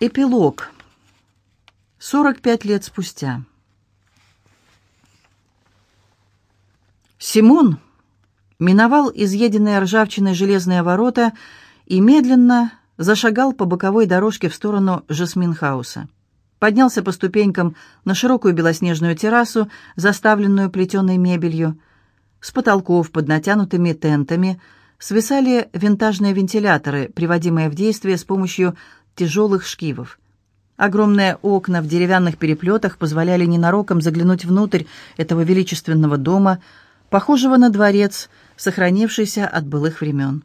Эпилог. 45 лет спустя. Симон миновал изъеденные ржавчиной железные ворота и медленно зашагал по боковой дорожке в сторону Жасминхауса. Поднялся по ступенькам на широкую белоснежную террасу, заставленную плетеной мебелью. С потолков под натянутыми тентами свисали винтажные вентиляторы, приводимые в действие с помощью тяжелых шкивов. Огромные окна в деревянных переплетах позволяли ненароком заглянуть внутрь этого величественного дома, похожего на дворец, сохранившийся от былых времен.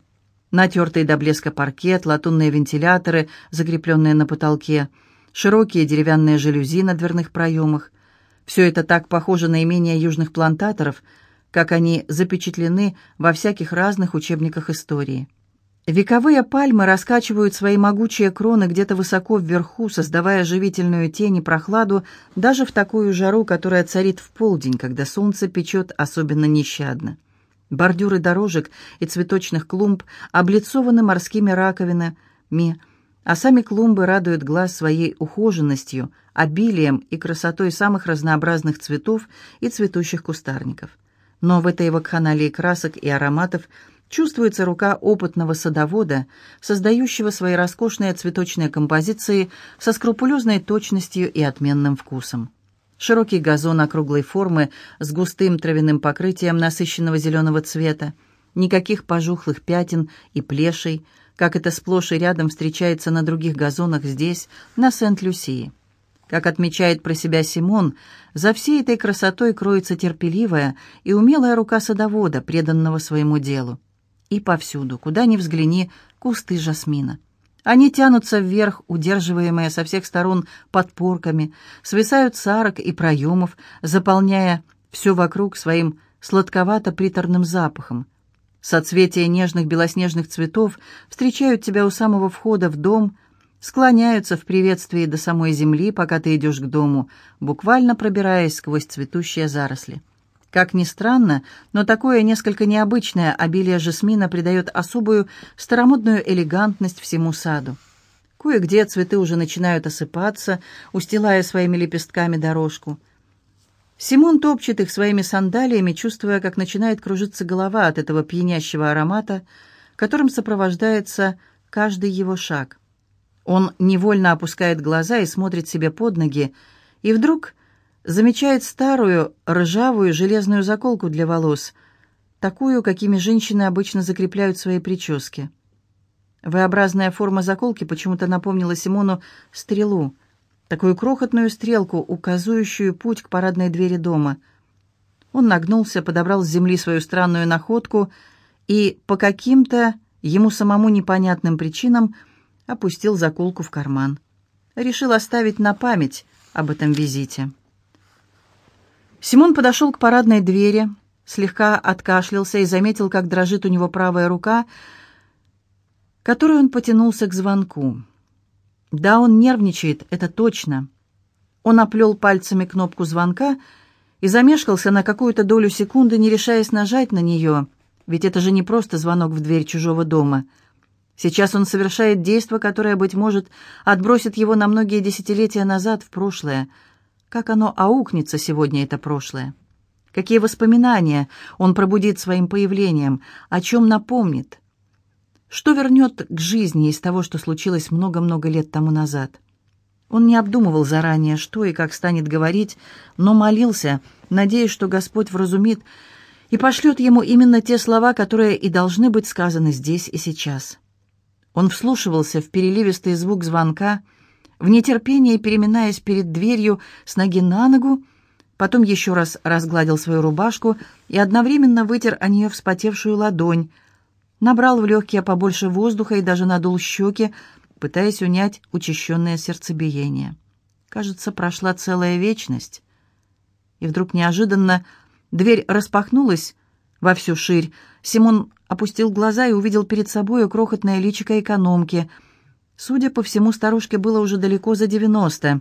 Натертый до блеска паркет, латунные вентиляторы, закрепленные на потолке, широкие деревянные жалюзи на дверных проемах. Все это так похоже на имения южных плантаторов, как они запечатлены во всяких разных учебниках истории. Вековые пальмы раскачивают свои могучие кроны где-то высоко вверху, создавая живительную тень и прохладу даже в такую жару, которая царит в полдень, когда солнце печет особенно нещадно. Бордюры дорожек и цветочных клумб облицованы морскими раковинами, а сами клумбы радуют глаз своей ухоженностью, обилием и красотой самых разнообразных цветов и цветущих кустарников. Но в этой вакханалии красок и ароматов – чувствуется рука опытного садовода, создающего свои роскошные цветочные композиции со скрупулезной точностью и отменным вкусом. Широкий газон округлой формы с густым травяным покрытием насыщенного зеленого цвета, никаких пожухлых пятен и плешей, как это сплошь и рядом встречается на других газонах здесь, на Сент-Люсии. Как отмечает про себя Симон, за всей этой красотой кроется терпеливая и умелая рука садовода, преданного своему делу. И повсюду, куда ни взгляни, кусты жасмина. Они тянутся вверх, удерживаемые со всех сторон подпорками, свисают с арок и проемов, заполняя все вокруг своим сладковато-приторным запахом. Соцветия нежных белоснежных цветов встречают тебя у самого входа в дом, склоняются в приветствии до самой земли, пока ты идешь к дому, буквально пробираясь сквозь цветущие заросли. Как ни странно, но такое несколько необычное обилие жасмина придает особую старомодную элегантность всему саду. Кое-где цветы уже начинают осыпаться, устилая своими лепестками дорожку. Симон топчет их своими сандалиями, чувствуя, как начинает кружиться голова от этого пьянящего аромата, которым сопровождается каждый его шаг. Он невольно опускает глаза и смотрит себе под ноги, и вдруг замечает старую ржавую железную заколку для волос, такую, какими женщины обычно закрепляют свои прически. V-образная форма заколки почему-то напомнила Симону стрелу, такую крохотную стрелку, указывающую путь к парадной двери дома. Он нагнулся, подобрал с земли свою странную находку и по каким-то ему самому непонятным причинам опустил заколку в карман. Решил оставить на память об этом визите. Симон подошел к парадной двери, слегка откашлялся и заметил, как дрожит у него правая рука, которой он потянулся к звонку. Да, он нервничает, это точно. Он оплел пальцами кнопку звонка и замешкался на какую-то долю секунды, не решаясь нажать на нее, ведь это же не просто звонок в дверь чужого дома. Сейчас он совершает действие, которое, быть может, отбросит его на многие десятилетия назад, в прошлое — как оно аукнется сегодня, это прошлое? Какие воспоминания он пробудит своим появлением? О чем напомнит? Что вернет к жизни из того, что случилось много-много лет тому назад? Он не обдумывал заранее, что и как станет говорить, но молился, надеясь, что Господь вразумит и пошлет ему именно те слова, которые и должны быть сказаны здесь и сейчас. Он вслушивался в переливистый звук звонка — в нетерпении переминаясь перед дверью с ноги на ногу, потом еще раз разгладил свою рубашку и одновременно вытер о нее вспотевшую ладонь, набрал в легкие побольше воздуха и даже надул щеки, пытаясь унять учащенное сердцебиение. Кажется, прошла целая вечность. И вдруг неожиданно дверь распахнулась во всю ширь. Симон опустил глаза и увидел перед собой крохотное личико экономки — Судя по всему, старушке было уже далеко за девяносто.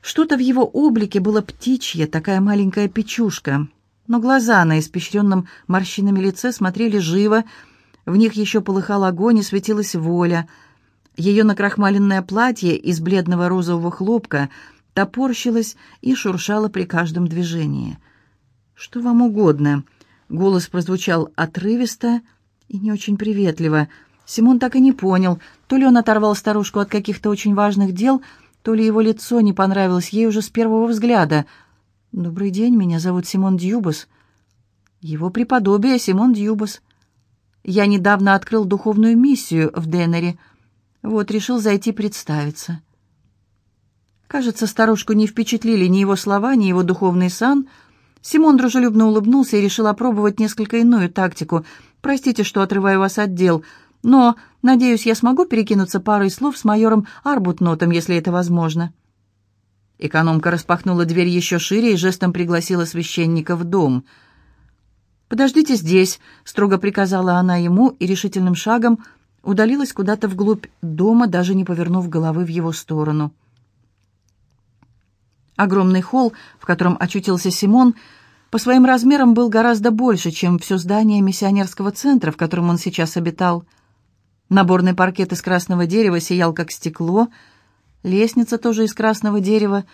Что-то в его облике было птичье, такая маленькая печушка. Но глаза на испещренном морщинами лице смотрели живо, в них еще полыхал огонь и светилась воля. Ее накрахмаленное платье из бледного розового хлопка топорщилось и шуршало при каждом движении. «Что вам угодно?» Голос прозвучал отрывисто и не очень приветливо. Симон так и не понял, то ли он оторвал старушку от каких-то очень важных дел, то ли его лицо не понравилось ей уже с первого взгляда. «Добрый день, меня зовут Симон Дьюбас». «Его преподобие Симон Дьюбас». «Я недавно открыл духовную миссию в Деннере. Вот, решил зайти представиться». Кажется, старушку не впечатлили ни его слова, ни его духовный сан — Симон дружелюбно улыбнулся и решил опробовать несколько иную тактику. «Простите, что отрываю вас от дел, но, надеюсь, я смогу перекинуться парой слов с майором Арбутнотом, если это возможно». Экономка распахнула дверь еще шире и жестом пригласила священника в дом. «Подождите здесь», — строго приказала она ему и решительным шагом удалилась куда-то вглубь дома, даже не повернув головы в его сторону. Огромный холл, в котором очутился Симон, по своим размерам был гораздо больше, чем все здание миссионерского центра, в котором он сейчас обитал. Наборный паркет из красного дерева сиял как стекло, лестница тоже из красного дерева,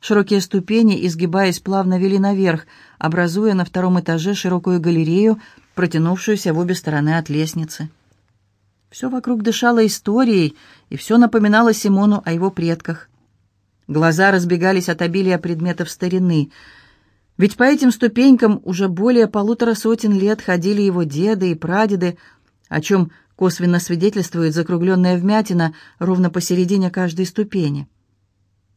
широкие ступени, изгибаясь, плавно вели наверх, образуя на втором этаже широкую галерею, протянувшуюся в обе стороны от лестницы. Все вокруг дышало историей, и все напоминало Симону о его предках. Глаза разбегались от обилия предметов старины. Ведь по этим ступенькам уже более полутора сотен лет ходили его деды и прадеды, о чем косвенно свидетельствует закругленная вмятина ровно посередине каждой ступени.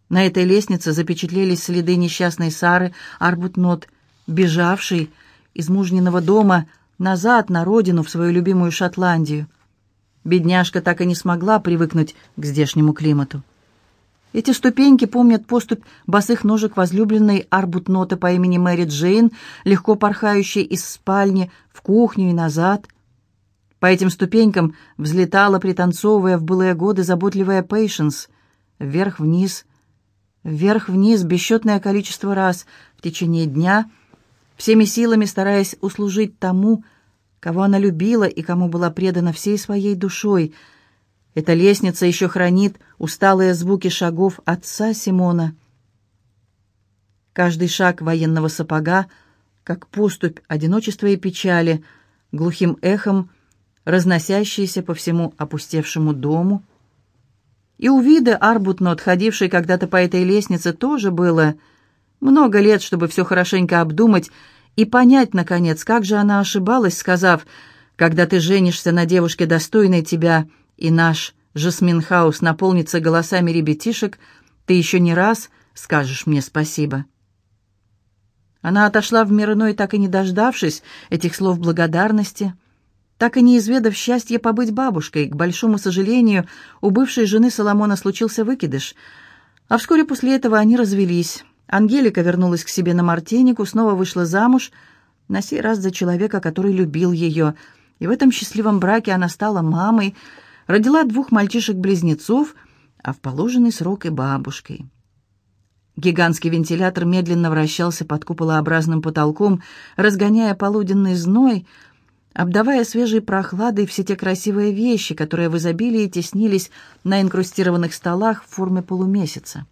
На этой лестнице запечатлелись следы несчастной Сары Арбутнот, бежавшей из мужниного дома назад на родину, в свою любимую Шотландию. Бедняжка так и не смогла привыкнуть к здешнему климату. Эти ступеньки помнят поступь босых ножек возлюбленной арбутноты по имени Мэри Джейн, легко порхающей из спальни в кухню и назад. По этим ступенькам взлетала, пританцовывая в былые годы, заботливая Пейшенс. Вверх-вниз, вверх-вниз, бесчетное количество раз в течение дня, всеми силами стараясь услужить тому, кого она любила и кому была предана всей своей душой — эта лестница еще хранит усталые звуки шагов отца Симона. Каждый шаг военного сапога, как поступь одиночества и печали, глухим эхом, разносящийся по всему опустевшему дому. И у вида Арбутнот, ходившей когда-то по этой лестнице, тоже было много лет, чтобы все хорошенько обдумать и понять, наконец, как же она ошибалась, сказав, «Когда ты женишься на девушке, достойной тебя», — и наш Жасминхаус наполнится голосами ребятишек, ты еще не раз скажешь мне спасибо». Она отошла в мир иной, так и не дождавшись этих слов благодарности, так и не изведав счастья побыть бабушкой. К большому сожалению, у бывшей жены Соломона случился выкидыш, а вскоре после этого они развелись. Ангелика вернулась к себе на Мартенику, снова вышла замуж, на сей раз за человека, который любил ее, и в этом счастливом браке она стала мамой, родила двух мальчишек-близнецов, а в положенный срок и бабушкой. Гигантский вентилятор медленно вращался под куполообразным потолком, разгоняя полуденный зной, обдавая свежей прохладой все те красивые вещи, которые в изобилии теснились на инкрустированных столах в форме полумесяца.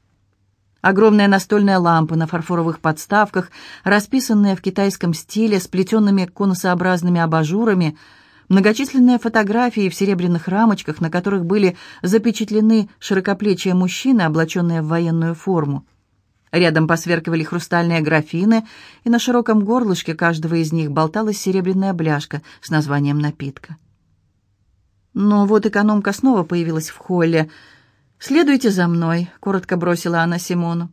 Огромная настольная лампа на фарфоровых подставках, расписанная в китайском стиле, с плетенными конусообразными абажурами — Многочисленные фотографии в серебряных рамочках, на которых были запечатлены широкоплечие мужчины, облаченные в военную форму. Рядом посверкивали хрустальные графины, и на широком горлышке каждого из них болталась серебряная бляшка с названием напитка. Но вот экономка снова появилась в холле. «Следуйте за мной», — коротко бросила она Симону.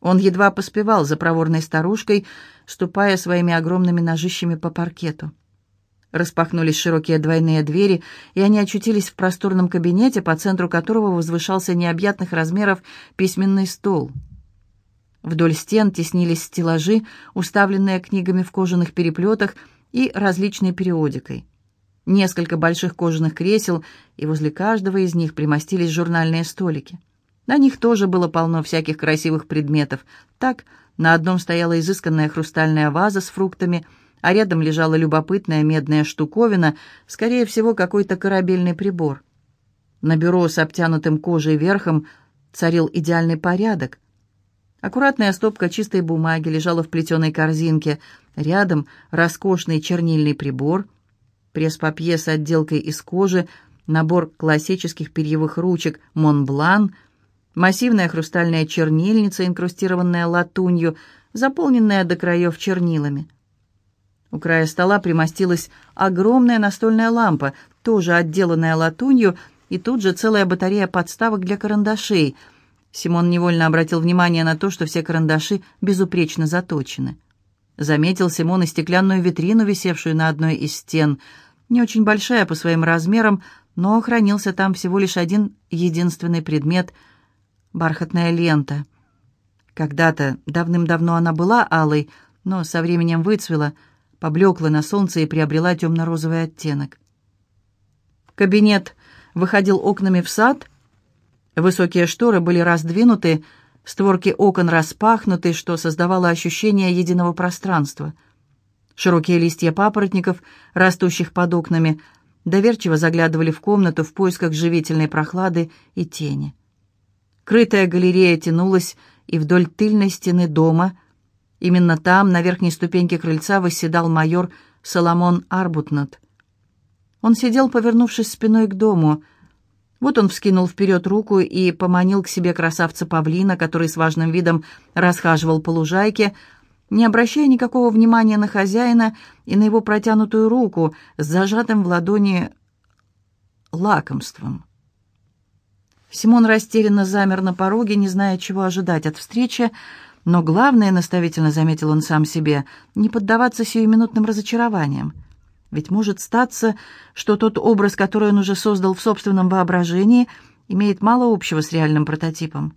Он едва поспевал за проворной старушкой, ступая своими огромными ножищами по паркету. Распахнулись широкие двойные двери, и они очутились в просторном кабинете, по центру которого возвышался необъятных размеров письменный стол. Вдоль стен теснились стеллажи, уставленные книгами в кожаных переплетах и различной периодикой. Несколько больших кожаных кресел, и возле каждого из них примостились журнальные столики. На них тоже было полно всяких красивых предметов. Так, на одном стояла изысканная хрустальная ваза с фруктами – а рядом лежала любопытная медная штуковина, скорее всего, какой-то корабельный прибор. На бюро с обтянутым кожей верхом царил идеальный порядок. Аккуратная стопка чистой бумаги лежала в плетеной корзинке. Рядом роскошный чернильный прибор, пресс-папье с отделкой из кожи, набор классических перьевых ручек «Монблан», массивная хрустальная чернильница, инкрустированная латунью, заполненная до краев чернилами. У края стола примостилась огромная настольная лампа, тоже отделанная латунью, и тут же целая батарея подставок для карандашей. Симон невольно обратил внимание на то, что все карандаши безупречно заточены. Заметил Симон и стеклянную витрину, висевшую на одной из стен. Не очень большая по своим размерам, но хранился там всего лишь один единственный предмет — бархатная лента. Когда-то, давным-давно она была алой, но со временем выцвела, поблекла на солнце и приобрела темно-розовый оттенок. Кабинет выходил окнами в сад. Высокие шторы были раздвинуты, створки окон распахнуты, что создавало ощущение единого пространства. Широкие листья папоротников, растущих под окнами, доверчиво заглядывали в комнату в поисках живительной прохлады и тени. Крытая галерея тянулась и вдоль тыльной стены дома. Именно там, на верхней ступеньке крыльца, восседал майор Соломон Арбутнот. Он сидел, повернувшись спиной к дому. Вот он вскинул вперед руку и поманил к себе красавца-павлина, который с важным видом расхаживал по лужайке, не обращая никакого внимания на хозяина и на его протянутую руку с зажатым в ладони лакомством. Симон растерянно замер на пороге, не зная, чего ожидать от встречи, но главное, наставительно заметил он сам себе, не поддаваться сиюминутным разочарованиям. Ведь может статься, что тот образ, который он уже создал в собственном воображении, имеет мало общего с реальным прототипом.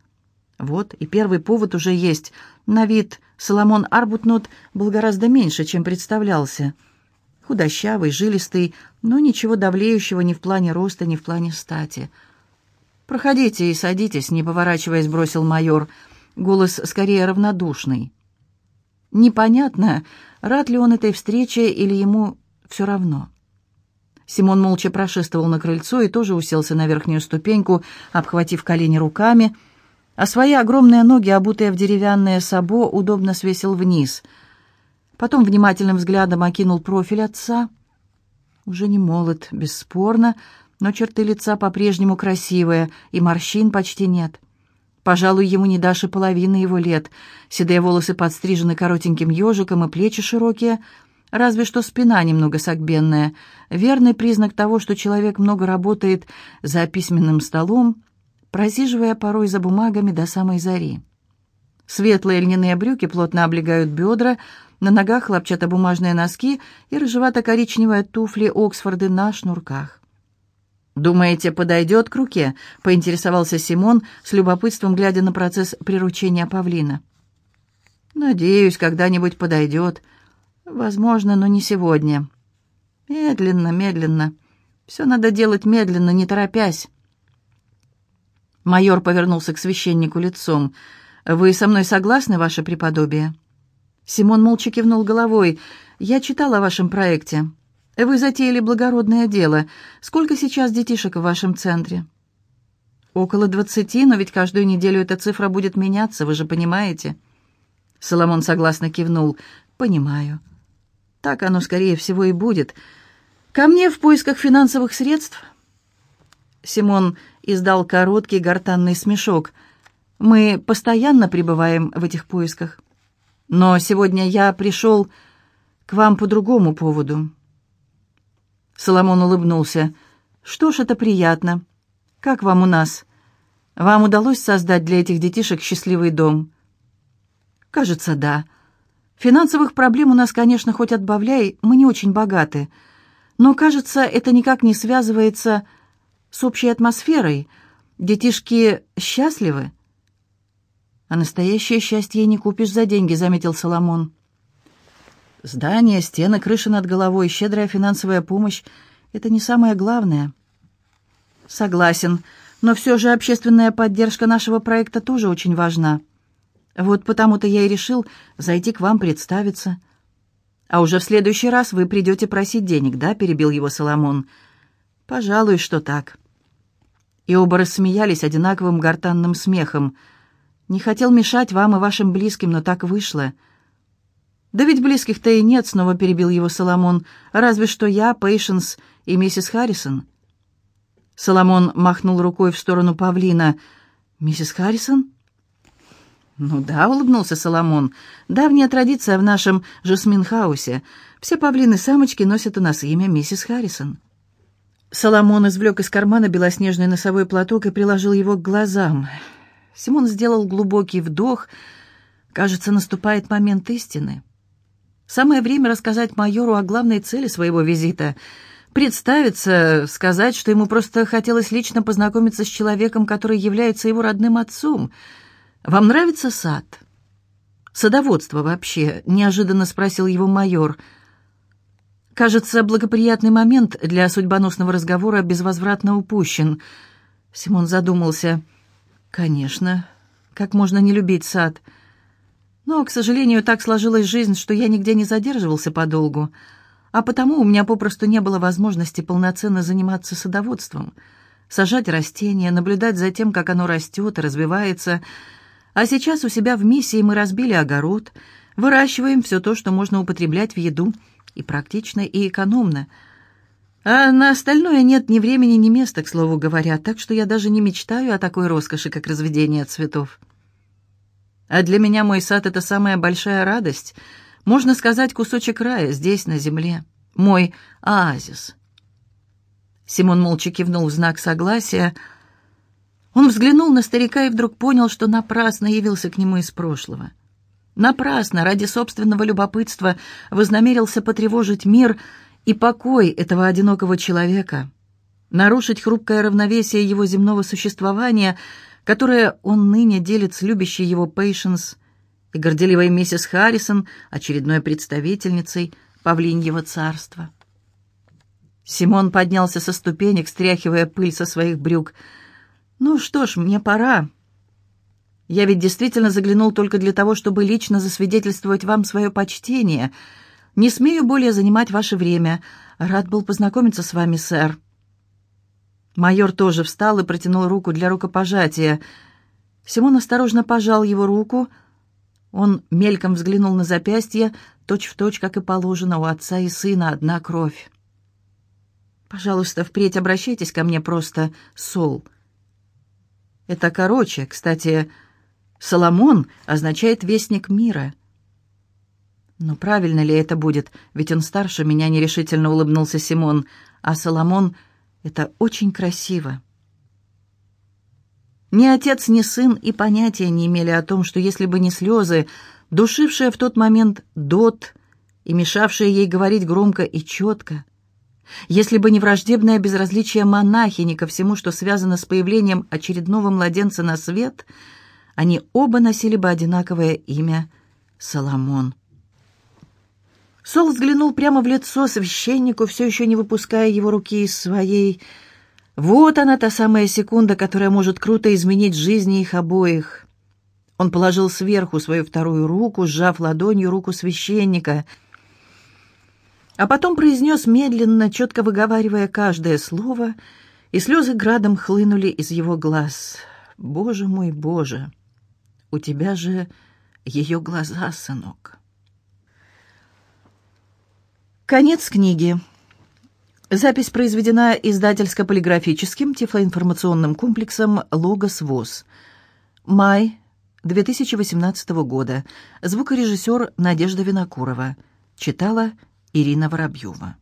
Вот, и первый повод уже есть. На вид Соломон Арбутнот был гораздо меньше, чем представлялся. Худощавый, жилистый, но ничего давлеющего ни в плане роста, ни в плане стати. «Проходите и садитесь», — не поворачиваясь, бросил майор. Голос скорее равнодушный. Непонятно, рад ли он этой встрече или ему все равно. Симон молча прошествовал на крыльцо и тоже уселся на верхнюю ступеньку, обхватив колени руками, а свои огромные ноги, обутые в деревянное сабо, удобно свесил вниз. Потом внимательным взглядом окинул профиль отца. Уже не молод, бесспорно, но черты лица по-прежнему красивые, и морщин почти нет. Пожалуй, ему не дашь и половины его лет. Седые волосы подстрижены коротеньким ежиком, и плечи широкие — Разве что спина немного согбенная. Верный признак того, что человек много работает за письменным столом, просиживая порой за бумагами до самой зари. Светлые льняные брюки плотно облегают бедра, на ногах хлопчатобумажные носки и рыжевато-коричневые туфли Оксфорды на шнурках. «Думаете, подойдет к руке?» — поинтересовался Симон, с любопытством глядя на процесс приручения павлина. «Надеюсь, когда-нибудь подойдет», Возможно, но не сегодня. Медленно, медленно. Все надо делать медленно, не торопясь. Майор повернулся к священнику лицом. «Вы со мной согласны, ваше преподобие?» Симон молча кивнул головой. «Я читал о вашем проекте. Вы затеяли благородное дело. Сколько сейчас детишек в вашем центре?» «Около двадцати, но ведь каждую неделю эта цифра будет меняться, вы же понимаете?» Соломон согласно кивнул. «Понимаю. Так оно, скорее всего, и будет. Ко мне в поисках финансовых средств. Симон издал короткий гортанный смешок. Мы постоянно пребываем в этих поисках. Но сегодня я пришел к вам по другому поводу. Соломон улыбнулся. Что ж, это приятно. Как вам у нас? Вам удалось создать для этих детишек счастливый дом? Кажется, да. Финансовых проблем у нас, конечно, хоть отбавляй, мы не очень богаты. Но, кажется, это никак не связывается с общей атмосферой. Детишки счастливы. А настоящее счастье не купишь за деньги, заметил Соломон. Здание, стены, крыша над головой, щедрая финансовая помощь — это не самое главное. Согласен, но все же общественная поддержка нашего проекта тоже очень важна. Вот потому-то я и решил зайти к вам представиться. А уже в следующий раз вы придете просить денег, да?» — перебил его Соломон. «Пожалуй, что так». И оба рассмеялись одинаковым гортанным смехом. «Не хотел мешать вам и вашим близким, но так вышло». «Да ведь близких-то и нет», — снова перебил его Соломон. «Разве что я, Пейшенс и миссис Харрисон». Соломон махнул рукой в сторону павлина. «Миссис Харрисон?» «Ну да», — улыбнулся Соломон. «Давняя традиция в нашем Жасминхаусе. Все павлины-самочки носят у нас имя миссис Харрисон». Соломон извлек из кармана белоснежный носовой платок и приложил его к глазам. Симон сделал глубокий вдох. Кажется, наступает момент истины. Самое время рассказать майору о главной цели своего визита — представиться, сказать, что ему просто хотелось лично познакомиться с человеком, который является его родным отцом. «Вам нравится сад?» «Садоводство вообще?» — неожиданно спросил его майор. «Кажется, благоприятный момент для судьбоносного разговора безвозвратно упущен». Симон задумался. «Конечно. Как можно не любить сад?» «Но, к сожалению, так сложилась жизнь, что я нигде не задерживался подолгу» а потому у меня попросту не было возможности полноценно заниматься садоводством, сажать растения, наблюдать за тем, как оно растет и развивается. А сейчас у себя в миссии мы разбили огород, выращиваем все то, что можно употреблять в еду, и практично, и экономно. А на остальное нет ни времени, ни места, к слову говоря, так что я даже не мечтаю о такой роскоши, как разведение цветов. А для меня мой сад — это самая большая радость — можно сказать, кусочек рая здесь, на земле. Мой оазис. Симон молча кивнул в знак согласия. Он взглянул на старика и вдруг понял, что напрасно явился к нему из прошлого. Напрасно, ради собственного любопытства, вознамерился потревожить мир и покой этого одинокого человека, нарушить хрупкое равновесие его земного существования, которое он ныне делит с любящей его Пейшенс – и горделивой миссис Харрисон, очередной представительницей павлиньего царства. Симон поднялся со ступенек, стряхивая пыль со своих брюк. «Ну что ж, мне пора. Я ведь действительно заглянул только для того, чтобы лично засвидетельствовать вам свое почтение. Не смею более занимать ваше время. Рад был познакомиться с вами, сэр». Майор тоже встал и протянул руку для рукопожатия. Симон осторожно пожал его руку — он мельком взглянул на запястье, точь-в-точь, как и положено, у отца и сына одна кровь. «Пожалуйста, впредь обращайтесь ко мне просто Сол». Это короче, кстати, Соломон означает «вестник мира». Но правильно ли это будет? Ведь он старше меня, нерешительно улыбнулся Симон, а Соломон — это очень красиво. Ни отец, ни сын и понятия не имели о том, что если бы не слезы, душившая в тот момент Дот и мешавшая ей говорить громко и четко, если бы не враждебное безразличие монахини ко всему, что связано с появлением очередного младенца на свет, они оба носили бы одинаковое имя — Соломон. Сол взглянул прямо в лицо священнику, все еще не выпуская его руки из своей, — вот она, та самая секунда, которая может круто изменить жизни их обоих. Он положил сверху свою вторую руку, сжав ладонью руку священника, а потом произнес медленно, четко выговаривая каждое слово, и слезы градом хлынули из его глаз. «Боже мой, Боже! У тебя же ее глаза, сынок!» Конец книги. Запись произведена издательско-полиграфическим тифлоинформационным комплексом «Логос ВОЗ». Май 2018 года. Звукорежиссер Надежда Винокурова. Читала Ирина Воробьева.